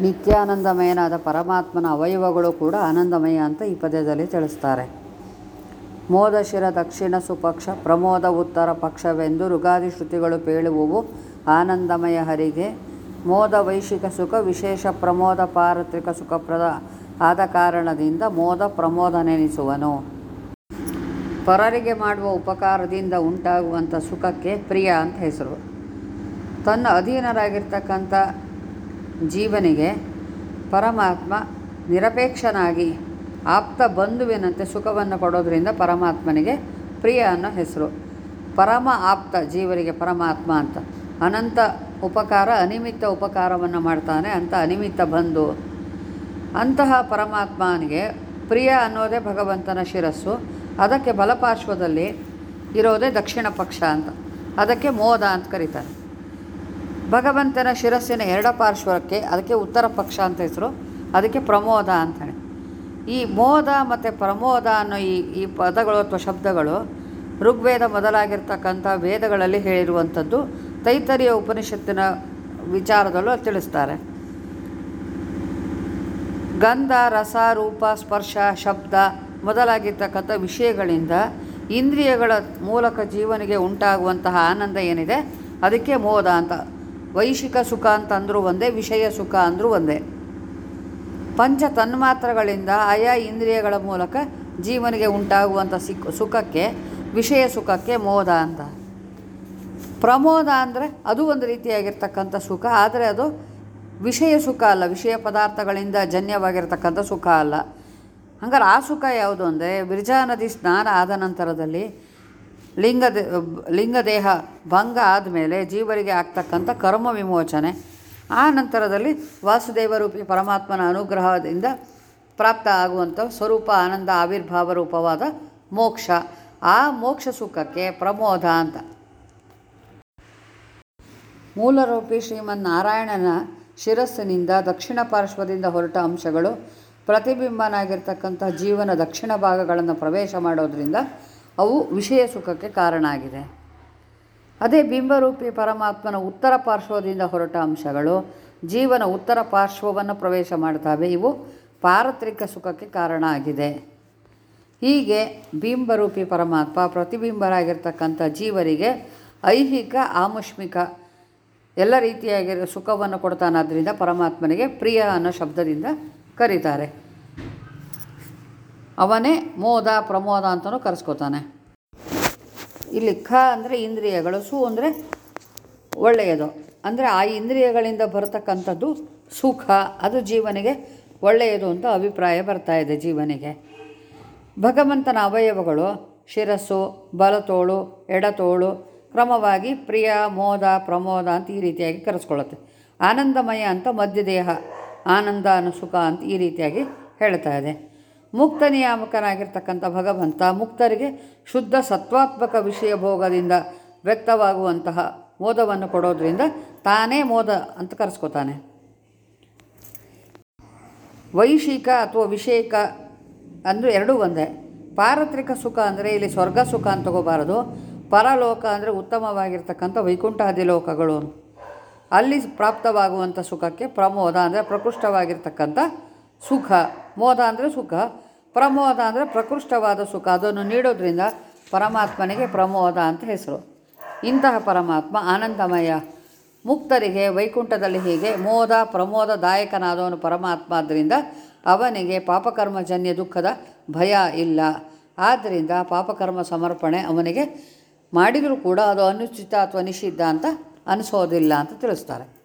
ನಿತ್ಯಾನಂದಮಯನಾದ ಪರಮಾತ್ಮನ ಅವಯವಗಳು ಕೂಡ ಆನಂದಮಯ ಅಂತ ಈ ಪದ್ಯದಲ್ಲಿ ತಿಳಿಸ್ತಾರೆ. ಮೋದ ಶಿರ ದಕ್ಷಿಣ ಸುಪಕ್ಷ ಪ್ರಮೋದ ಉತ್ತರ ಪಕ್ಷವೆಂದು ಋಗಾದಿ ಶ್ರುತಿಗಳು ಪೇಳುವುವು ಆನಂದಮಯ ಹರಿಗೆ. ಮೋದ ವೈಶಿಕ ಸುಖ ವಿಶೇಷ ಪ್ರಮೋದ ಪಾರತ್ರಿಕ ಸುಖಪ್ರದ ಆದ ಕಾರಣದಿಂದ ಮೋದ ಪ್ರಮೋದನೆನಿಸುವನು. ಪರರಿಗೆ ಮಾಡುವ ಉಪಕಾರದಿಂದ ಉಂಟಾಗುವಂಥ ಸುಖಕ್ಕೆ ಪ್ರಿಯ ಅಂತ ಹೆಸರು. ತನ್ನ ಅಧೀನರಾಗಿರ್ತಕ್ಕಂಥ ಜೀವನಿಗೆ ಪರಮಾತ್ಮ ನಿರಪೇಕ್ಷನಾಗಿ ಆಪ್ತ ಬಂಧುವಿನಂತೆ ಸುಖವನ್ನು ಕೊಡೋದರಿಂದ ಪರಮಾತ್ಮನಿಗೆ ಪ್ರಿಯ ಅನ್ನೋ ಹೆಸರು. ಪರಮ ಆಪ್ತ ಜೀವರಿಗೆ ಪರಮಾತ್ಮ ಅಂತ. ಅನಂತ ಉಪಕಾರ, ಅನಿಮಿತ್ತ ಉಪಕಾರವನ್ನು ಮಾಡ್ತಾನೆ ಅಂತ ಅನಿಮಿತ್ತ ಬಂಧು. ಅಂತಹ ಪರಮಾತ್ಮನಿಗೆ ಪ್ರಿಯ ಅನ್ನೋದೇ ಭಗವಂತನ ಶಿರಸ್ಸು. ಅದಕ್ಕೆ ಬಲಪಾರ್ಶ್ವದಲ್ಲಿ ಇರೋದೇ ದಕ್ಷಿಣ ಪಕ್ಷ ಅಂತ. ಅದಕ್ಕೆ ಮೋದ ಅಂತ ಕರೀತಾರೆ. ಭಗವಂತನ ಶಿರಸ್ಸಿನ ಎರಡ ಪಾರ್ಶ್ವಕ್ಕೆ ಅದಕ್ಕೆ ಉತ್ತರ ಪಕ್ಷ ಅಂತ ಹೆಸರು, ಅದಕ್ಕೆ ಪ್ರಮೋದ ಅಂತಾನೆ. ಈ ಮೋದ ಮತ್ತು ಪ್ರಮೋದ ಅನ್ನೋ ಈ ಈ ಪದಗಳು ಅಥವಾ ಶಬ್ದಗಳು ಋಗ್ವೇದ ಮೊದಲಾಗಿರ್ತಕ್ಕಂಥ ವೇದಗಳಲ್ಲಿ ಹೇಳಿರುವಂಥದ್ದು ತೈತರಿಯ ಉಪನಿಷತ್ತಿನ ವಿಚಾರದಲ್ಲೂ ತಿಳಿಸ್ತಾರೆ. ಗಂಧ, ರಸ, ರೂಪ, ಸ್ಪರ್ಶ, ಶಬ್ದ ಮೊದಲಾಗಿರ್ತಕ್ಕಂಥ ವಿಷಯಗಳಿಂದ ಇಂದ್ರಿಯಗಳ ಮೂಲಕ ಜೀವನಿಗೆ ಉಂಟಾಗುವಂತಹ ಆನಂದ ಏನಿದೆ? ಅದಕ್ಕೆ ಮೋದ ಅಂತ. ವೈಶಿಕ ಸುಖ ಅಂತ ಅಂದರೂ ಒಂದೇ, ವಿಷಯ ಸುಖ ಅಂದರೂ ಒಂದೇ. ಪಂಚ ತನ್ಮಾತ್ರಗಳಿಂದ ಆಯಾ ಇಂದ್ರಿಯಗಳ ಮೂಲಕ ಜೀವನಿಗೆ ಉಂಟಾಗುವಂಥ ಸುಖಕ್ಕೆ, ವಿಷಯ ಸುಖಕ್ಕೆ ಮೋದ ಅಂತ. ಪ್ರಮೋದ ಅಂದರೆ ಅದು ಒಂದು ರೀತಿಯಾಗಿರ್ತಕ್ಕಂಥ ಸುಖ, ಆದರೆ ಅದು ವಿಷಯ ಸುಖ ಅಲ್ಲ, ವಿಷಯ ಪದಾರ್ಥಗಳಿಂದ ಜನ್ಯವಾಗಿರ್ತಕ್ಕಂಥ ಸುಖ ಅಲ್ಲ. ಹಂಗಾರೆ ಆ ಸುಖ ಯಾವುದು ಅಂದರೆ ವಿರ್ಜಾ ನದಿ ಸ್ನಾನ ಆದ ನಂತರದಲ್ಲಿ ಲಿಂಗ ಲಿಂಗದೇಹ ಭಂಗ ಆದಮೇಲೆ ಜೀವರಿಗೆ ಆಗ್ತಕ್ಕಂಥ ಕರ್ಮ ವಿಮೋಚನೆ. ಆ ನಂತರದಲ್ಲಿ ವಾಸುದೇವರೂಪಿ ಪರಮಾತ್ಮನ ಅನುಗ್ರಹದಿಂದ ಪ್ರಾಪ್ತ ಆಗುವಂಥ ಸ್ವರೂಪ ಆನಂದ ಆವಿರ್ಭಾವ ರೂಪವಾದ ಮೋಕ್ಷ. ಆ ಮೋಕ್ಷ ಸುಖಕ್ಕೆ ಪ್ರಮೋದ ಅಂತ. ಮೂಲರೂಪಿ ಶ್ರೀಮನ್ನಾರಾಯಣನ ಶಿರಸ್ಸಿನಿಂದ ದಕ್ಷಿಣ ಪಾರ್ಶ್ವದಿಂದ ಹೊರಟ ಅಂಶಗಳು ಪ್ರತಿಬಿಂಬನಾಗಿರ್ತಕ್ಕಂಥ ಜೀವನ ದಕ್ಷಿಣ ಭಾಗಗಳನ್ನು ಪ್ರವೇಶ ಮಾಡೋದರಿಂದ ಅವು ವಿಷಯ ಸುಖಕ್ಕೆ ಕಾರಣ ಆಗಿದೆ. ಅದೇ ಬಿಂಬರೂಪಿ ಪರಮಾತ್ಮನ ಉತ್ತರ ಪಾರ್ಶ್ವದಿಂದ ಹೊರಟ ಅಂಶಗಳು ಜೀವನ ಉತ್ತರ ಪಾರ್ಶ್ವವನ್ನು ಪ್ರವೇಶ ಮಾಡ್ತವೆ. ಇವು ಪಾರತ್ರಿಕ ಸುಖಕ್ಕೆ ಕಾರಣ ಆಗಿದೆ. ಹೀಗೆ ಬಿಂಬರೂಪಿ ಪರಮಾತ್ಮ ಪ್ರತಿಬಿಂಬರಾಗಿರ್ತಕ್ಕಂಥ ಜೀವರಿಗೆ ಐಹಿಕ, ಆಮುಷ್ಮಿಕ ಎಲ್ಲ ರೀತಿಯಾಗಿರೋ ಸುಖವನ್ನು ಕೊಡ್ತಾನಾದ್ರಿಂದ ಪರಮಾತ್ಮನಿಗೆ ಪ್ರಿಯ ಅನ್ನೋ ಶಬ್ದದಿಂದ ಕರೀತಾರೆ. ಅವನೇ ಮೋದ, ಪ್ರಮೋದ ಅಂತಲೂ ಕರೆಸ್ಕೋತಾನೆ. ಇಲ್ಲಿ ಖ ಅಂದರೆ ಇಂದ್ರಿಯಗಳು, ಸು ಅಂದರೆ ಒಳ್ಳೆಯದು. ಅಂದರೆ ಆ ಇಂದ್ರಿಯಗಳಿಂದ ಬರತಕ್ಕಂಥದ್ದು ಸುಖ. ಅದು ಜೀವನಿಗೆ ಒಳ್ಳೆಯದು ಅಂತ ಅಭಿಪ್ರಾಯ ಬರ್ತಾ ಇದೆ ಜೀವನಿಗೆ. ಭಗವಂತನ ಅವಯವಗಳು ಶಿರಸ್ಸು, ಬಲತೋಳು, ಎಡತೋಳು ಕ್ರಮವಾಗಿ ಪ್ರಿಯ, ಮೋದ, ಪ್ರಮೋದ ಅಂತ ಈ ರೀತಿಯಾಗಿ ಕರೆಸ್ಕೊಳ್ಳುತ್ತೆ. ಆನಂದಮಯ ಅಂತ ಮಧ್ಯದೇಹ, ಆನಂದ ಅನು ಸುಖ ಅಂತ ಈ ರೀತಿಯಾಗಿ ಹೇಳ್ತಾ ಇದೆ. ಮುಕ್ತ ನಿಯಾಮಕನಾಗಿರ್ತಕ್ಕಂಥ ಭಗವಂತ ಮುಕ್ತರಿಗೆ ಶುದ್ಧ ಸತ್ವಾತ್ಮಕ ವಿಷಯ ಭೋಗದಿಂದ ವ್ಯಕ್ತವಾಗುವಂತಹ ಮೋದವನ್ನು ಕೊಡೋದ್ರಿಂದ ತಾನೇ ಮೋದ ಅಂತ ಕರೆಸ್ಕೋತಾನೆ. ವೈಶಿಕ ಅಥವಾ ವಿಷಯಿಕ ಅಂದರೆ ಎರಡೂ ಒಂದೇ. ಪಾರತ್ರಿಕ ಸುಖ ಅಂದರೆ ಇಲ್ಲಿ ಸ್ವರ್ಗ ಸುಖ ಅಂತ ತಗೋಬಾರದು. ಪರಲೋಕ ಅಂದರೆ ಉತ್ತಮವಾಗಿರ್ತಕ್ಕಂಥ ವೈಕುಂಠಾದಿ ಲೋಕಗಳು. ಅಲ್ಲಿ ಪ್ರಾಪ್ತವಾಗುವಂಥ ಸುಖಕ್ಕೆ ಪ್ರಮೋದ ಅಂದರೆ ಪ್ರಕೃಷ್ಟವಾಗಿರ್ತಕ್ಕಂಥ ಸುಖ. ಮೋದ ಅಂದರೆ ಸುಖ. ಪ್ರಮೋದ ಅಂದರೆ ಪ್ರಕೃಷ್ಟವಾದ ಸುಖ. ಅದನ್ನು ನೀಡೋದ್ರಿಂದ ಪರಮಾತ್ಮನಿಗೆ ಪ್ರಮೋದ ಅಂತ ಹೆಸರು. ಇಂತಹ ಪರಮಾತ್ಮ ಆನಂದಮಯ. ಮುಕ್ತರಿಗೆ, ವೈಕುಂಠದಲ್ಲಿ ಹೀಗೆ ಮೋದ ಪ್ರಮೋದದಾಯಕನಾದವನು ಪರಮಾತ್ಮ ಆದ್ದರಿಂದ ಅವನಿಗೆ ಪಾಪಕರ್ಮಜನ್ಯ ದುಃಖದ ಭಯ ಇಲ್ಲ. ಆದ್ದರಿಂದ ಪಾಪಕರ್ಮ ಸಮರ್ಪಣೆ ಅವನಿಗೆ ಮಾಡಿದರೂ ಕೂಡ ಅದು ಅನುಚಿತ ಅಥವಾ ನಿಷಿದ್ಧ ಅಂತ ಅನಿಸೋದಿಲ್ಲ ಅಂತ ತಿಳಿಸ್ತಾರೆ.